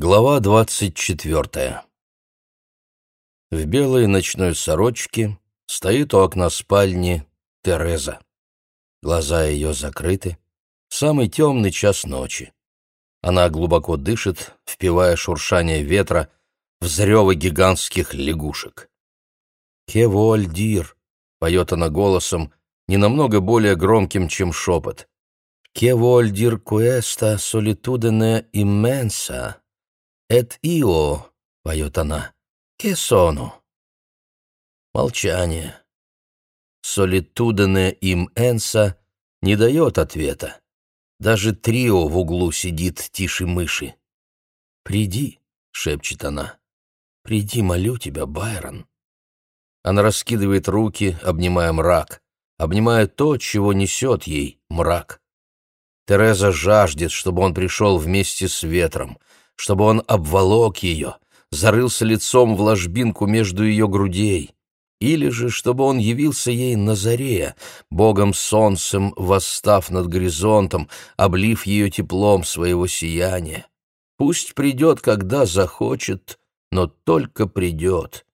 Глава двадцать четвертая В белой ночной сорочке стоит у окна спальни Тереза. Глаза ее закрыты. Самый темный час ночи. Она глубоко дышит, впивая шуршание ветра, взревы гигантских лягушек. «Кевуальдир», — поет она голосом, не намного более громким, чем шепот. «Кевуальдир куэста солитудене имменса». «Эт ио», — поет она, — «кесону». Молчание. Солитудене им энса не дает ответа. Даже трио в углу сидит тише мыши. «Приди», — шепчет она, — «приди, молю тебя, Байрон». Она раскидывает руки, обнимая мрак, обнимая то, чего несет ей мрак. Тереза жаждет, чтобы он пришел вместе с ветром, чтобы он обволок ее, зарылся лицом в ложбинку между ее грудей, или же чтобы он явился ей на заре, богом-солнцем восстав над горизонтом, облив ее теплом своего сияния. Пусть придет, когда захочет, но только придет.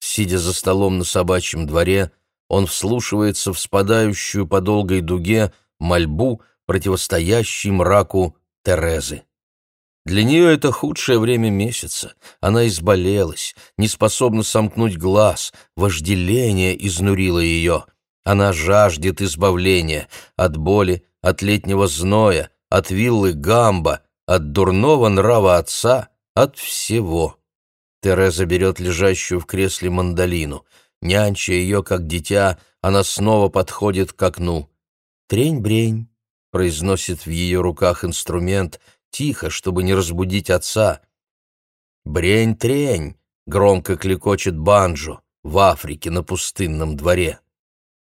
Сидя за столом на собачьем дворе, он вслушивается в спадающую по долгой дуге мольбу, противостоящей мраку Терезы. Для нее это худшее время месяца. Она изболелась, не способна сомкнуть глаз, вожделение изнурило ее. Она жаждет избавления от боли, от летнего зноя, от виллы Гамба, от дурного нрава отца, от всего. Тереза берет лежащую в кресле мандолину. Нянча ее, как дитя, она снова подходит к окну. «Трень-брень», — произносит в ее руках инструмент — тихо, чтобы не разбудить отца. «Брень-трень!» — громко клекочет банджо в Африке на пустынном дворе.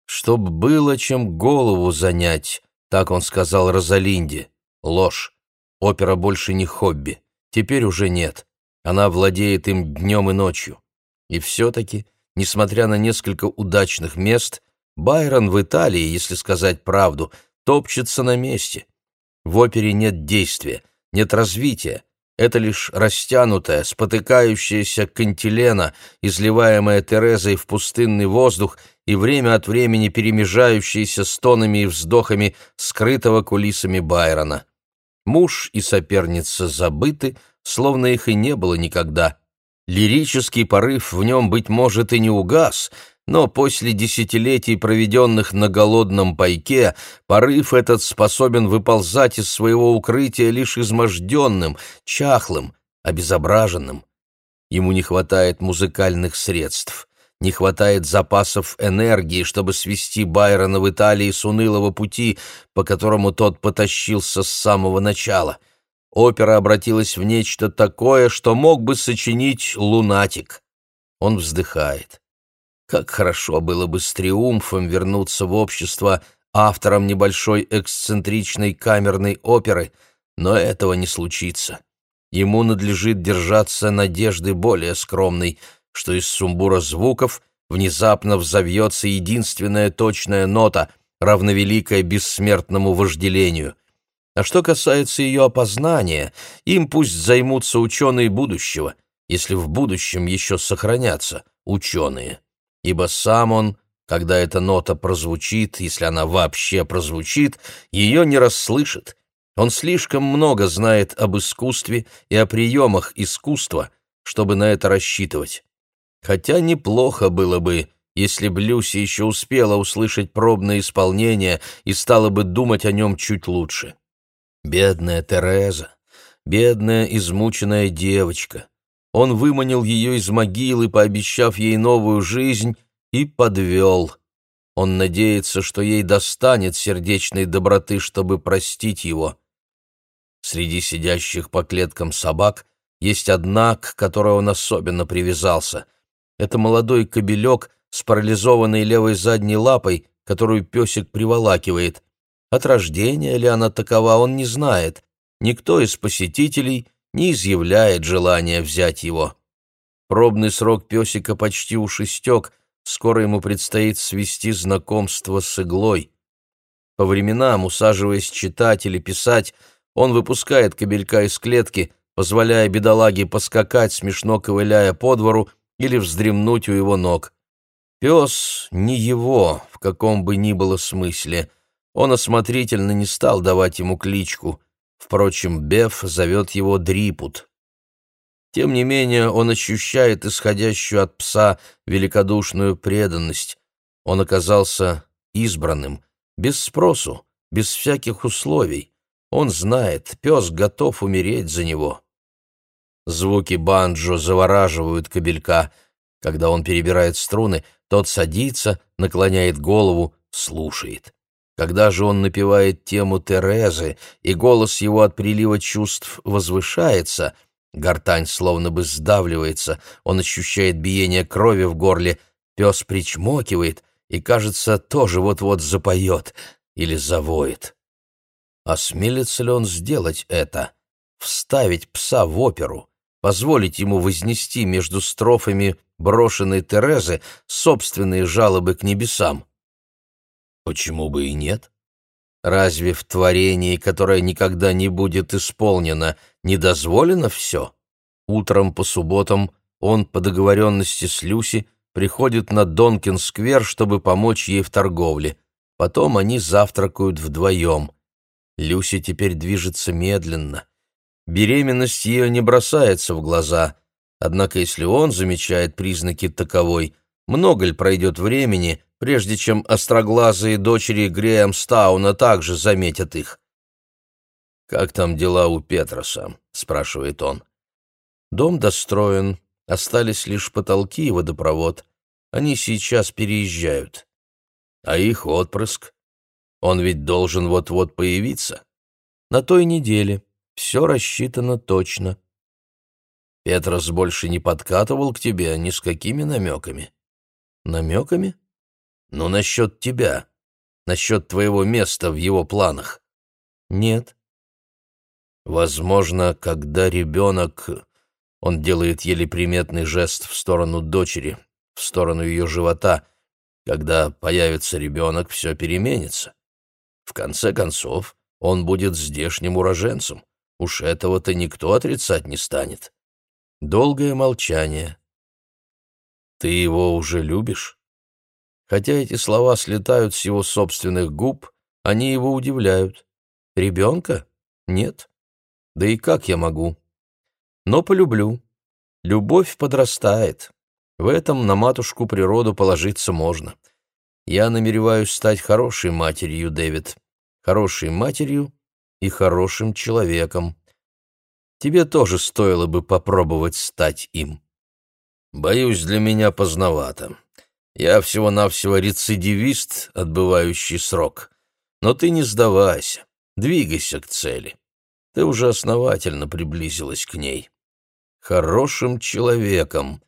«Чтоб было чем голову занять», — так он сказал Розалинде. Ложь. Опера больше не хобби. Теперь уже нет. Она владеет им днем и ночью. И все-таки, несмотря на несколько удачных мест, Байрон в Италии, если сказать правду, топчется на месте. В опере нет действия, нет развития. Это лишь растянутая, спотыкающаяся кантилена, изливаемая Терезой в пустынный воздух и время от времени перемежающаяся стонами и вздохами скрытого кулисами Байрона. Муж и соперница забыты, словно их и не было никогда. Лирический порыв в нем, быть может, и не угас, но после десятилетий, проведенных на голодном пайке, порыв этот способен выползать из своего укрытия лишь изможденным, чахлым, обезображенным. Ему не хватает музыкальных средств, не хватает запасов энергии, чтобы свести Байрона в Италии с унылого пути, по которому тот потащился с самого начала. Опера обратилась в нечто такое, что мог бы сочинить лунатик. Он вздыхает. Как хорошо было бы с триумфом вернуться в общество автором небольшой эксцентричной камерной оперы, но этого не случится. Ему надлежит держаться надежды более скромной, что из сумбура звуков внезапно взовьется единственная точная нота, равновеликая бессмертному вожделению. А что касается ее опознания, им пусть займутся ученые будущего, если в будущем еще сохранятся ученые ибо сам он, когда эта нота прозвучит, если она вообще прозвучит, ее не расслышит. Он слишком много знает об искусстве и о приемах искусства, чтобы на это рассчитывать. Хотя неплохо было бы, если б Люси еще успела услышать пробное исполнение и стала бы думать о нем чуть лучше. Бедная Тереза, бедная измученная девочка. Он выманил ее из могилы, пообещав ей новую жизнь, и подвел. Он надеется, что ей достанет сердечной доброты, чтобы простить его. Среди сидящих по клеткам собак есть одна, к которой он особенно привязался. Это молодой кобелек с парализованной левой задней лапой, которую песик приволакивает. От рождения ли она такова, он не знает. Никто из посетителей не изъявляет желания взять его. Пробный срок песика почти уж истек, скоро ему предстоит свести знакомство с иглой. По временам, усаживаясь читать или писать, он выпускает кабелька из клетки, позволяя бедолаге поскакать, смешно ковыляя по двору или вздремнуть у его ног. Пес не его, в каком бы ни было смысле. Он осмотрительно не стал давать ему кличку. Впрочем, Беф зовет его Дрипут. Тем не менее, он ощущает исходящую от пса великодушную преданность. Он оказался избранным, без спросу, без всяких условий. Он знает, пес готов умереть за него. Звуки банджо завораживают кобелька. Когда он перебирает струны, тот садится, наклоняет голову, слушает. Когда же он напевает тему Терезы, и голос его от прилива чувств возвышается, гортань словно бы сдавливается, он ощущает биение крови в горле, пес причмокивает и, кажется, тоже вот-вот запоет или завоет. Осмелится ли он сделать это? Вставить пса в оперу? Позволить ему вознести между строфами брошенной Терезы собственные жалобы к небесам? Почему бы и нет? Разве в творении, которое никогда не будет исполнено, не дозволено все? Утром по субботам он по договоренности с Люси приходит на Донкин-сквер, чтобы помочь ей в торговле. Потом они завтракают вдвоем. Люси теперь движется медленно. Беременность ее не бросается в глаза, однако если он замечает признаки таковой, много ли пройдет времени, прежде чем остроглазые дочери Греэмстауна также заметят их? «Как там дела у Петроса?» — спрашивает он. «Дом достроен, остались лишь потолки и водопровод. Они сейчас переезжают. А их отпрыск? Он ведь должен вот-вот появиться. На той неделе. Все рассчитано точно. Петрос больше не подкатывал к тебе ни с какими намеками. Намеками? Ну, насчет тебя. Насчет твоего места в его планах. Нет. Возможно, когда ребенок... Он делает еле приметный жест в сторону дочери, в сторону ее живота. Когда появится ребенок, все переменится. В конце концов, он будет здешним уроженцем. Уж этого-то никто отрицать не станет. Долгое молчание. Ты его уже любишь? Хотя эти слова слетают с его собственных губ, они его удивляют. Ребенка? Нет. Да и как я могу? Но полюблю. Любовь подрастает. В этом на матушку природу положиться можно. Я намереваюсь стать хорошей матерью, Дэвид. Хорошей матерью и хорошим человеком. Тебе тоже стоило бы попробовать стать им. Боюсь, для меня поздновато. Я всего-навсего рецидивист, отбывающий срок. Но ты не сдавайся, двигайся к цели. Ты уже основательно приблизилась к ней. Хорошим человеком.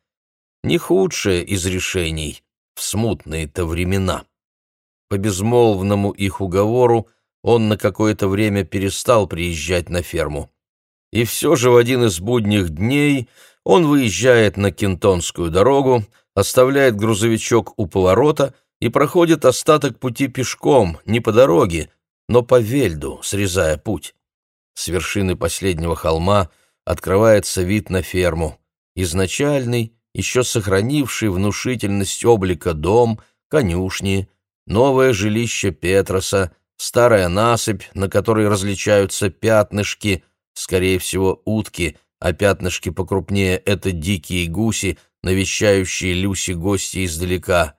Не худшее из решений, в смутные-то времена. По безмолвному их уговору он на какое-то время перестал приезжать на ферму. И все же в один из будних дней он выезжает на Кентонскую дорогу, оставляет грузовичок у поворота и проходит остаток пути пешком, не по дороге, но по вельду, срезая путь. С вершины последнего холма открывается вид на ферму. Изначальный, еще сохранивший внушительность облика дом, конюшни, новое жилище Петроса, старая насыпь, на которой различаются пятнышки, скорее всего, утки, а пятнышки покрупнее — это дикие гуси, навещающие Люси гости издалека.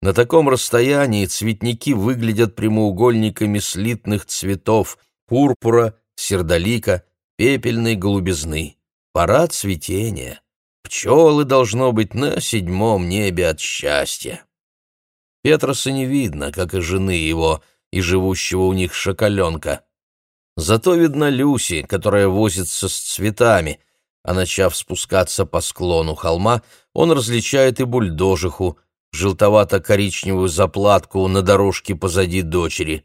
На таком расстоянии цветники выглядят прямоугольниками слитных цветов — пурпура, сердолика, пепельной голубизны. Пора цветения. Пчелы, должно быть, на седьмом небе от счастья. Петроса не видно, как и жены его, и живущего у них шоколенка. Зато видна Люси, которая возится с цветами, а начав спускаться по склону холма, он различает и бульдожиху, желтовато-коричневую заплатку на дорожке позади дочери.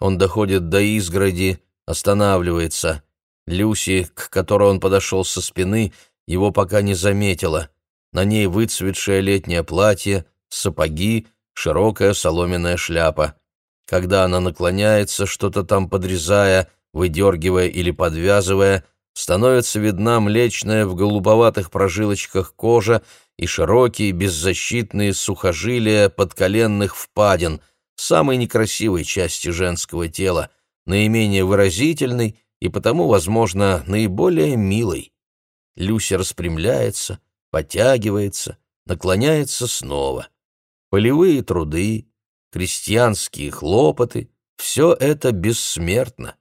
Он доходит до изгороди, останавливается. Люси, к которой он подошел со спины, его пока не заметила. На ней выцветшее летнее платье, сапоги, широкая соломенная шляпа. Когда она наклоняется, что-то там подрезая, выдергивая или подвязывая, становится видна млечная в голубоватых прожилочках кожа и широкие беззащитные сухожилия подколенных впадин, самой некрасивой части женского тела, наименее выразительной и потому, возможно, наиболее милой. Люся распрямляется, подтягивается, наклоняется снова. Полевые труды, крестьянские хлопоты — все это бессмертно.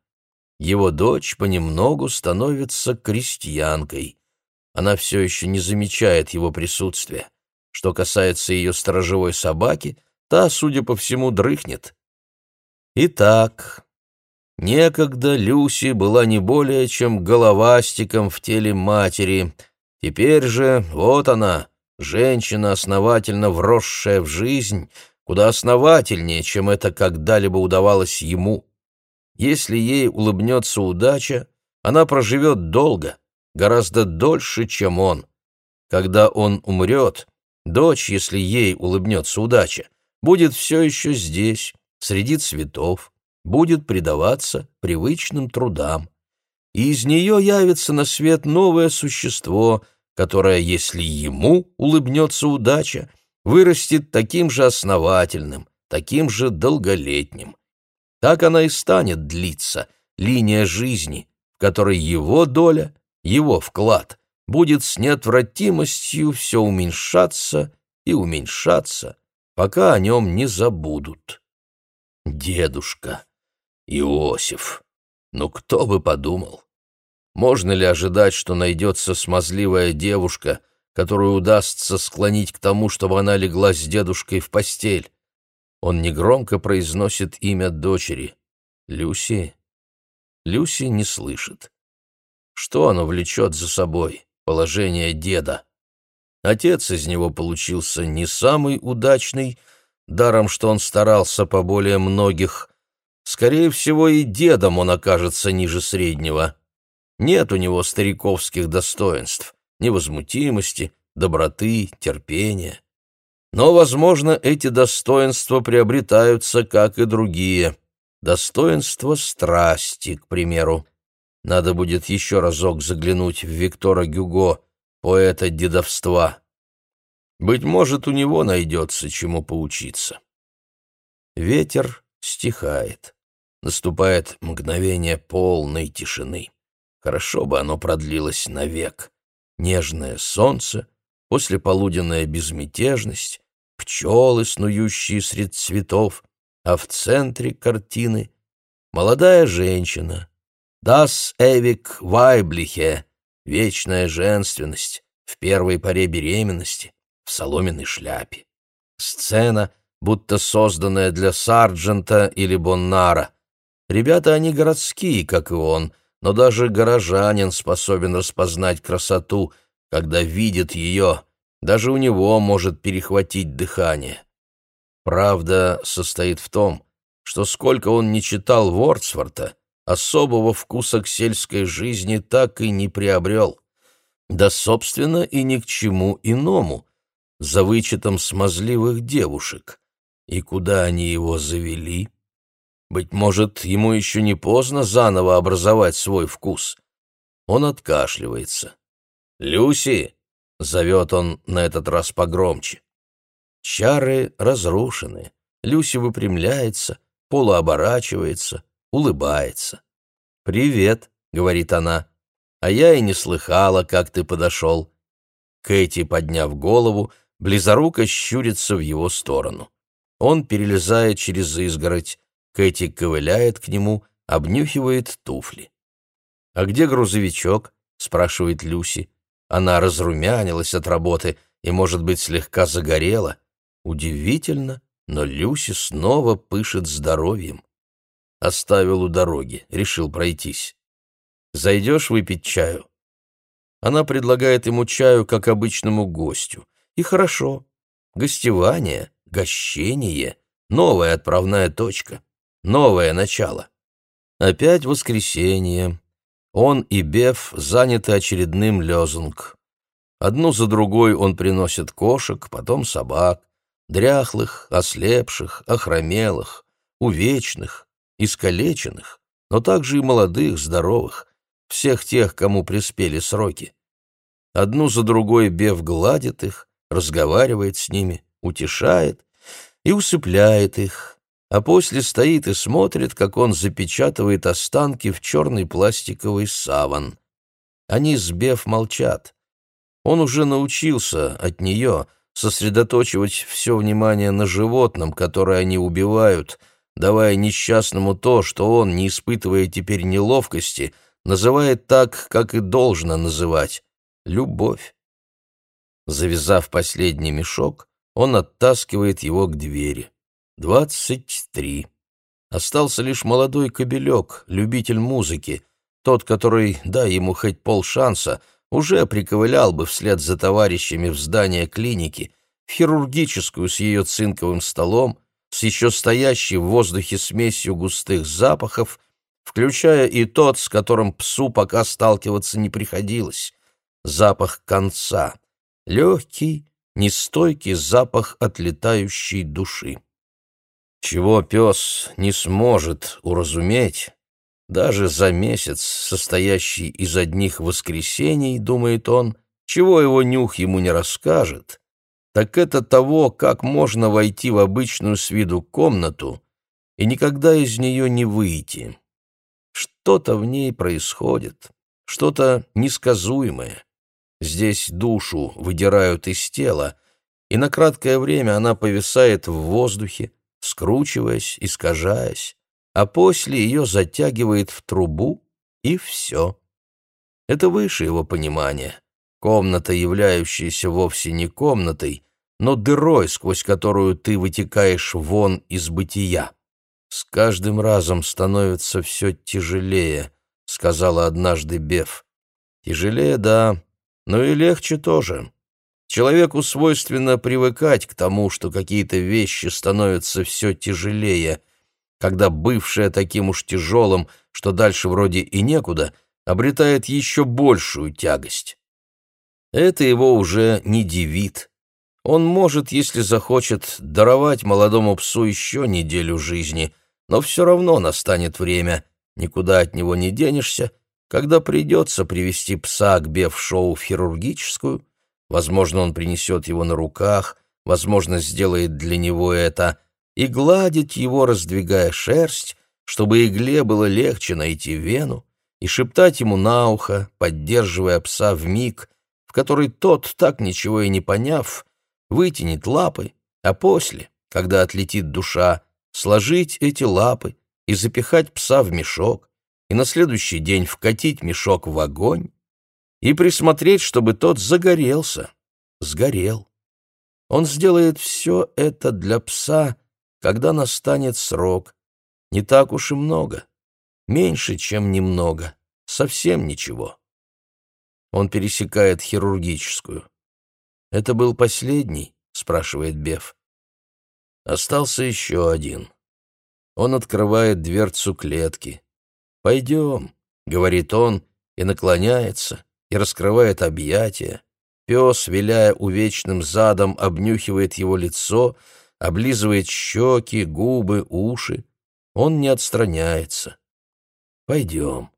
Его дочь понемногу становится крестьянкой. Она все еще не замечает его присутствия. Что касается ее сторожевой собаки, та, судя по всему, дрыхнет. Итак, некогда Люси была не более чем головастиком в теле матери. Теперь же вот она, женщина, основательно вросшая в жизнь, куда основательнее, чем это когда-либо удавалось ему. Если ей улыбнется удача, она проживет долго, гораздо дольше, чем он. Когда он умрет, дочь, если ей улыбнется удача, будет все еще здесь, среди цветов, будет предаваться привычным трудам. И из нее явится на свет новое существо, которое, если ему улыбнется удача, вырастет таким же основательным, таким же долголетним. Так она и станет длиться, линия жизни, в которой его доля, его вклад будет с неотвратимостью все уменьшаться и уменьшаться, пока о нем не забудут. Дедушка, Иосиф, ну кто бы подумал? Можно ли ожидать, что найдется смазливая девушка, которую удастся склонить к тому, чтобы она легла с дедушкой в постель. Он негромко произносит имя дочери. Люси. Люси не слышит. Что оно влечет за собой? Положение деда. Отец из него получился не самый удачный, даром, что он старался по более многих. Скорее всего, и дедом он окажется ниже среднего. Нет у него стариковских достоинств невозмутимости, доброты, терпения. Но, возможно, эти достоинства приобретаются, как и другие. Достоинство страсти, к примеру. Надо будет еще разок заглянуть в Виктора Гюго, поэта дедовства. Быть может, у него найдется чему поучиться. Ветер стихает. Наступает мгновение полной тишины. Хорошо бы оно продлилось навек нежное солнце, послеполуденная безмятежность, пчелы, снующие среди цветов, а в центре картины молодая женщина, «Das ewig Weibliche», вечная женственность, в первой поре беременности, в соломенной шляпе. Сцена, будто созданная для Сарджента или Боннара. Ребята они городские, как и он — но даже горожанин способен распознать красоту, когда видит ее, даже у него может перехватить дыхание. Правда состоит в том, что сколько он не читал Вордсворта, особого вкуса к сельской жизни так и не приобрел. Да, собственно, и ни к чему иному, за вычетом смазливых девушек. И куда они его завели? Быть может, ему еще не поздно заново образовать свой вкус. Он откашливается. «Люси!» — зовет он на этот раз погромче. Чары разрушены. Люси выпрямляется, полуоборачивается, улыбается. «Привет», — говорит она. «А я и не слыхала, как ты подошел». Кэти, подняв голову, близоруко щурится в его сторону. Он перелезает через изгородь, Кэти ковыляет к нему, обнюхивает туфли. «А где грузовичок?» — спрашивает Люси. Она разрумянилась от работы и, может быть, слегка загорела. Удивительно, но Люси снова пышет здоровьем. Оставил у дороги, решил пройтись. «Зайдешь выпить чаю?» Она предлагает ему чаю, как обычному гостю. И хорошо. Гостевание, гощение — новая отправная точка. Новое начало. Опять воскресенье. Он и Беф заняты очередным лёзунг. Одну за другой он приносит кошек, потом собак, дряхлых, ослепших, охромелых, увечных, искалеченных, но также и молодых, здоровых. всех тех, кому приспели сроки. Одну за другой Бев гладит их, разговаривает с ними, утешает и усыпляет их, а после стоит и смотрит, как он запечатывает останки в черный пластиковый саван. Они с Бев молчат. Он уже научился от нее сосредоточивать все внимание на животном, которое они убивают, давая несчастному то, что он, не испытывая теперь неловкости, называет так, как и должно называть — любовь. Завязав последний мешок, он оттаскивает его к двери. Двадцать три. Остался лишь молодой кобелек, любитель музыки, тот, который, дай ему хоть полшанса, уже приковылял бы вслед за товарищами в здание клиники, в хирургическую с ее цинковым столом, с еще стоящей в воздухе смесью густых запахов, включая и тот, с которым псу пока сталкиваться не приходилось. Запах конца. Легкий, нестойкий запах отлетающей души. Чего пес не сможет уразуметь, даже за месяц, состоящий из одних воскресений, думает он, чего его нюх ему не расскажет, так это того, как можно войти в обычную с виду комнату и никогда из нее не выйти. Что-то в ней происходит, что-то несказуемое. Здесь душу выдирают из тела, и на краткое время она повисает в воздухе, скручиваясь, искажаясь, а после ее затягивает в трубу, и все. Это выше его понимания. Комната, являющаяся вовсе не комнатой, но дырой, сквозь которую ты вытекаешь вон из бытия. «С каждым разом становится все тяжелее», — сказала однажды Беф. «Тяжелее, да, но и легче тоже. Человеку свойственно привыкать к тому, что какие-то вещи становятся все тяжелее, когда бывшее таким уж тяжелым, что дальше вроде и некуда, обретает еще большую тягость. Это его уже не дивит. Он может, если захочет, даровать молодому псу еще неделю жизни, но все равно настанет время, никуда от него не денешься, когда придется привести пса к Беф-шоу в хирургическую, возможно, он принесет его на руках, возможно, сделает для него это, и гладить его, раздвигая шерсть, чтобы игле было легче найти вену, и шептать ему на ухо, поддерживая пса в миг, в который тот, так ничего и не поняв, вытянет лапы, а после, когда отлетит душа, сложить эти лапы и запихать пса в мешок, и на следующий день вкатить мешок в огонь и присмотреть, чтобы тот загорелся, сгорел. Он сделает все это для пса, когда настанет срок. Не так уж и много. Меньше, чем немного. Совсем ничего. Он пересекает хирургическую. «Это был последний?» — спрашивает Беф. Остался еще один. Он открывает дверцу клетки. «Пойдем», — говорит он, и наклоняется, и раскрывает объятия. Пес, виляя увечным задом, обнюхивает его лицо, облизывает щеки, губы, уши. Он не отстраняется. «Пойдем».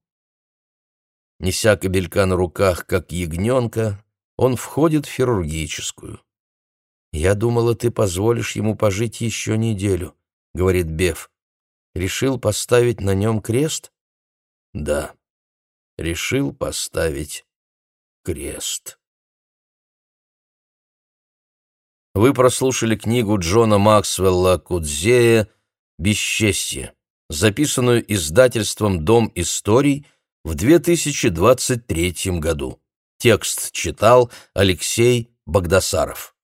Неся кобелька на руках, как ягненка, он входит в хирургическую. «Я думала, ты позволишь ему пожить еще неделю», — говорит Беф. «Решил поставить на нем крест?» Да, решил поставить крест. Вы прослушали книгу Джона Максвелла Кудзея «Бесчестье», записанную издательством «Дом историй» в 2023 году. Текст читал Алексей Богдасаров.